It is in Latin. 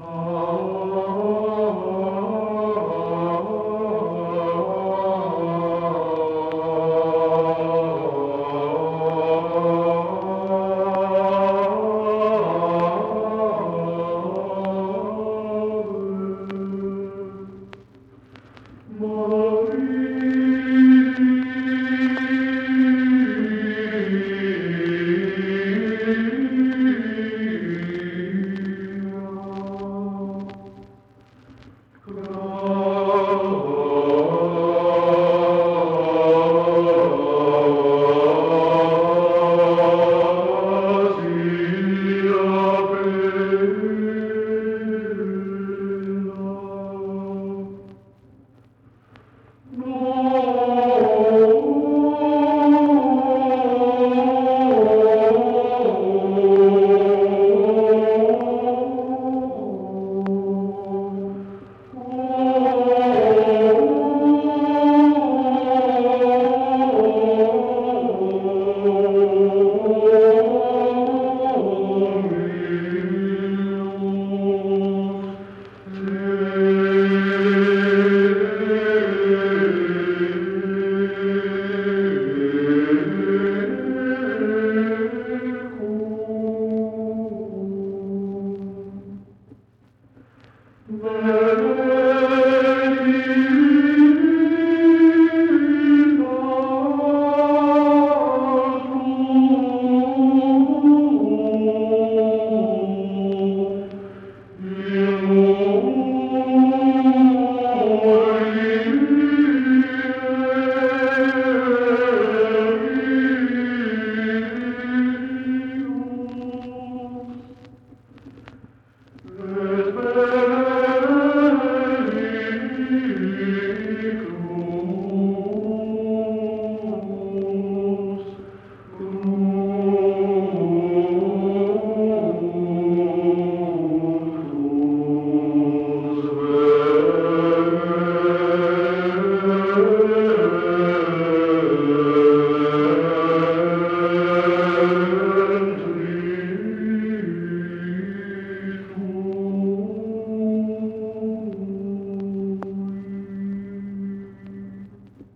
Maria.